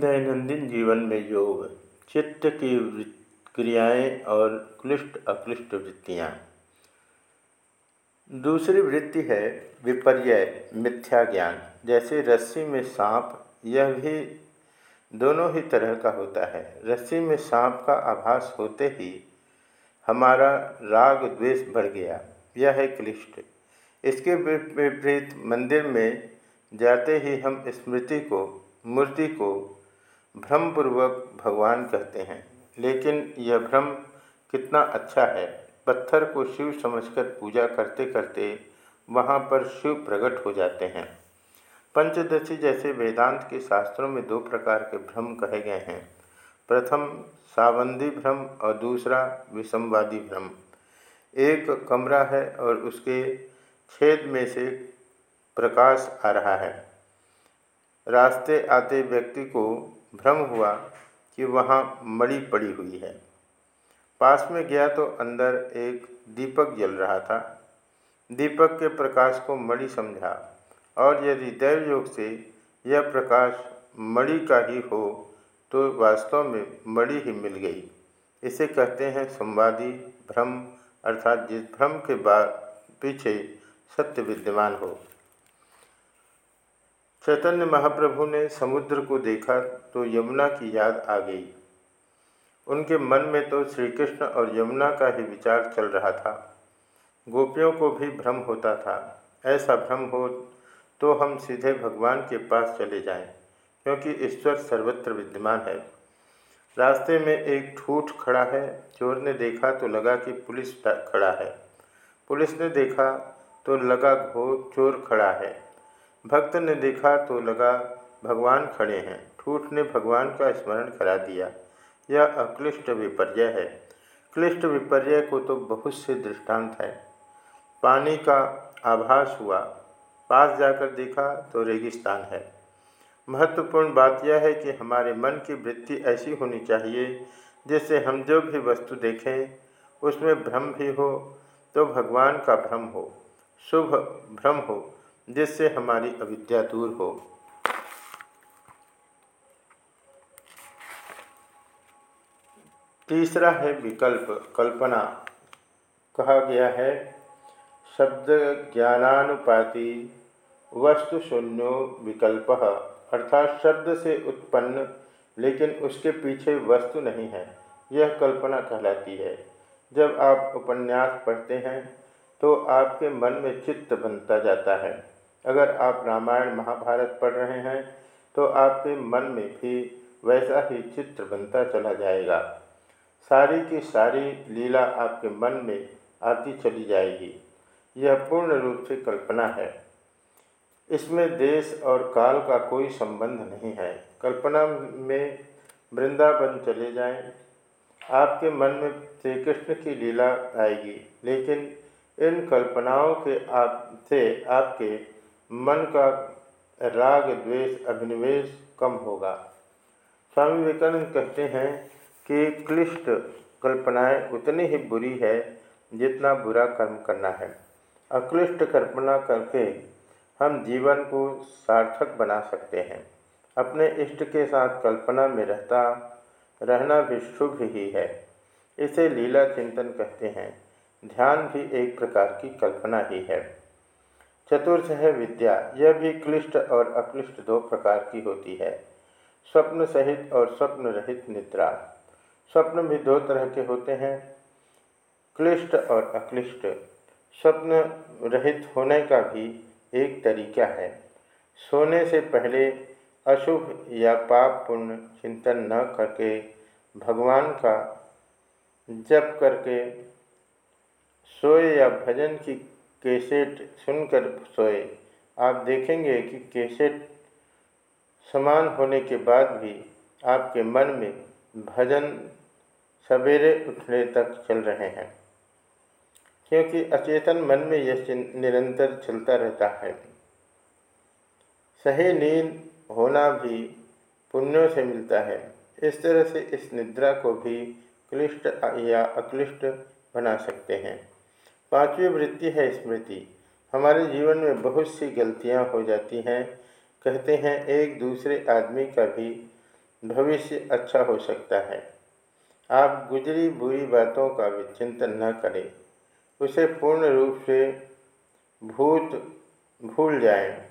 दैनंदिन जीवन में योग, चित्त की क्रियाएँ और क्लिष्ट अक्लिष्ट वृत्तियाँ। दूसरी वृत्ति है विपर्य मिथ्या ज्ञान। जैसे रस्सी में सांप, यह भी दोनों ही तरह का होता है। रस्सी में सांप का आभास होते ही हमारा राग द्वेष बढ़ गया। यह है क्लिष्ट। इसके विपरीत मंदिर में जाते ही हम स्मृति को, मूर्ति को भ्रमपूर्वक भगवान कहते हैं, लेकिन यह भ्रम कितना अच्छा है। पत्थर को शिव समझकर पूजा करते करते वहाँ पर शिव प्रकट हो जाते हैं। पंचदशी जैसे वेदांत के शास्त्रों में दो प्रकार के भ्रम कहे गए हैं। प्रथम, सावंदी भ्रम और दूसरा विषमवादी भ्रम। एक कमरा है और उसके छेद में से प्रकाश आ रहा है। रास्ते आते व्यक्ति को भ्रम हुआ कि वहाँ मड़ी पड़ी हुई है। पास में गया तो अंदर एक दीपक जल रहा था। दीपक के प्रकाश को मणि समझा, और यदि दैव योग से यह प्रकाश मणि का ही हो तो वास्तव में मणि ही मिल गई। इसे कहते हैं संवादी भ्रम, अर्थात जिस भ्रम के बाद पीछे सत्य विद्यमान हो। चैतन्य महाप्रभु ने समुद्र को देखा तो यमुना की याद आ गई। उनके मन में तो श्री कृष्ण और यमुना का ही विचार चल रहा था। गोपियों को भी भ्रम होता था। ऐसा भ्रम हो तो हम सीधे भगवान के पास चले जाएँ, क्योंकि ईश्वर सर्वत्र विद्यमान है। रास्ते में एक ठूठ खड़ा है। चोर ने देखा तो लगा कि पुलिस खड़ा है। पुलिस ने देखा तो लगा घो चोर खड़ा है। भक्त ने देखा तो लगा भगवान खड़े हैं। ठूठ ने भगवान का स्मरण करा दिया। यह अक्लिष्ट विपर्य है। क्लिष्ट विपर्य को तो बहुत से दृष्टांत है। पानी का आभास हुआ। पास जाकर देखा तो रेगिस्तान है। महत्वपूर्ण बात यह है कि हमारे मन की वृत्ति ऐसी होनी चाहिए, जिससे हम जो भी वस्तु देखें, उसमें भ्रम भी हो तो भगवान का भ्रम हो। शुभ भ्रम हो। जिससे हमारी अविद्या दूर हो। तीसरा है विकल्प, कल्पना। कहा गया है, शब्द ज्ञानानुपाति वस्तु शून्यो विकल्प, अर्थात शब्द से उत्पन्न, लेकिन उसके पीछे वस्तु नहीं है। यह कल्पना कहलाती है। जब आप उपन्यास पढ़ते हैं तो आपके मन में चित्त बनता जाता है। अगर आप रामायण महाभारत पढ़ रहे हैं तो आपके मन में भी वैसा ही चित्र बनता चला जाएगा। सारी की सारी लीला आपके मन में आती चली जाएगी। यह पूर्ण रूप से कल्पना है। इसमें देश और काल का कोई संबंध नहीं है। कल्पना में वृंदावन चले जाएँ, आपके मन में श्री कृष्ण की लीला आएगी लेकिन इन कल्पनाओं के आप से आपके मन का राग, द्वेष, अभिनिवेश कम होगा। स्वामी विवेकानंद कहते हैं कि क्लिष्ट कल्पनाएँ उतनी ही बुरी है जितना बुरा कर्म करना है। अक्लिष्ट कल्पना करके हम जीवन को सार्थक बना सकते हैं। अपने इष्ट के साथ कल्पना में रहता, रहना भी शुभ ही है। इसे लीला चिंतन कहते हैं। ध्यान भी एक प्रकार की कल्पना ही है। चतुर्थ है विद्या। यह भी क्लिष्ट और अक्लिष्ट दो प्रकार की होती है। स्वप्न सहित और स्वप्न रहित निद्रा। स्वप्न भी दो तरह के होते हैं, क्लिष्ट और अक्लिष्ट। स्वप्न रहित होने का भी एक तरीका है। सोने से पहले अशुभ या पाप पुण्य चिंतन न करके भगवान का जप करके सोए या भजन की कैसेट सुनकर सोए। आप देखेंगे कि कैसेट समान होने के बाद भी आपके मन में भजन सवेरे उठने तक चल रहे हैं, क्योंकि अचेतन मन में यह निरंतर चलता रहता है। सही नींद होना भी पुण्यों से मिलता है। इस तरह से इस निद्रा को भी क्लिष्ट या अक्लिष्ट बना सकते हैं। पांचवी वृत्ति है स्मृति। हमारे जीवन में बहुत सी गलतियाँ हो जाती हैं। कहते हैं, एक दूसरे आदमी का भी भविष्य अच्छा हो सकता है। आप गुजरी बुरी बातों का विचिंतन न करें। उसे पूर्ण रूप से भूत भूल जाएँ।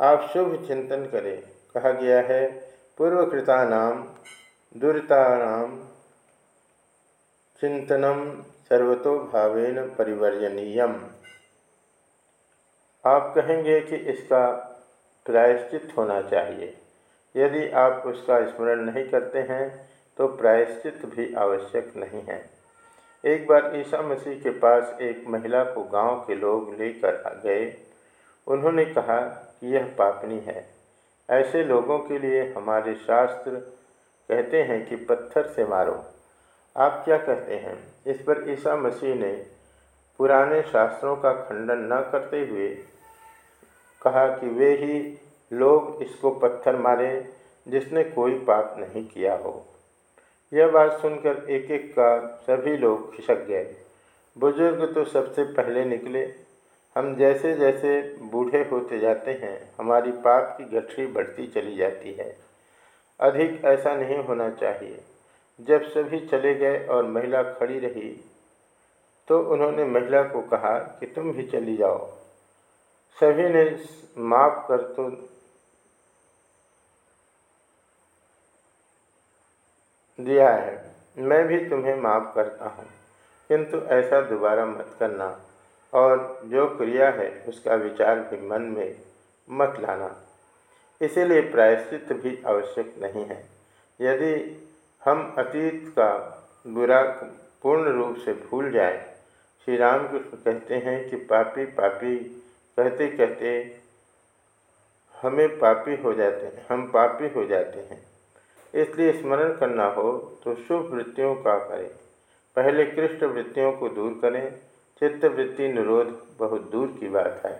आप शुभ चिंतन करें। कहा गया है पूर्वकृता नाम दुरितानाम चिंतनम सर्वतो भावेन परिवर्जनीयम। आप कहेंगे कि इसका प्रायश्चित होना चाहिए। यदि आप उसका स्मरण नहीं करते हैं तो प्रायश्चित भी आवश्यक नहीं है। एक बार ईसा मसीह के पास एक महिला को गाँव के लोग लेकर गए। उन्होंने कहा कि यह पापनी है। ऐसे लोगों के लिए हमारे शास्त्र कहते हैं कि पत्थर से मारो। आप क्या कहते हैं? इस पर ईसा मसीह ने पुराने शास्त्रों का खंडन न करते हुए कहा कि वे ही लोग इसको पत्थर मारे जिसने कोई पाप नहीं किया हो। यह बात सुनकर एक एक का सभी लोग खिसक गए। बुज़ुर्ग तो सबसे पहले निकले। हम जैसे जैसे बूढ़े होते जाते हैं, हमारी पाप की गठरी बढ़ती चली जाती है। अधिक ऐसा नहीं होना चाहिए। जब सभी चले गए और महिला खड़ी रही तो उन्होंने महिला को कहा कि तुम भी चली जाओ। सभी ने माफ़ कर तो दिया है, मैं भी तुम्हें माफ़ करता हूँ, किंतु ऐसा दोबारा मत करना और जो क्रिया है उसका विचार भी मन में मत लाना। इसीलिए प्रायश्चित भी आवश्यक नहीं है। यदि हम अतीत का बुरा पूर्ण रूप से भूल जाए। श्री राम कृष्ण कहते हैं कि पापी पापी, कहते कहते हमें पापी हो जाते हैं, हम पापी हो जाते हैं। इसलिए स्मरण करना हो तो शुभ वृत्तियों का करें। पहले कृष्ण वृत्तियों को दूर करें, चित्त वृत्ति निरोध बहुत दूर की बात है।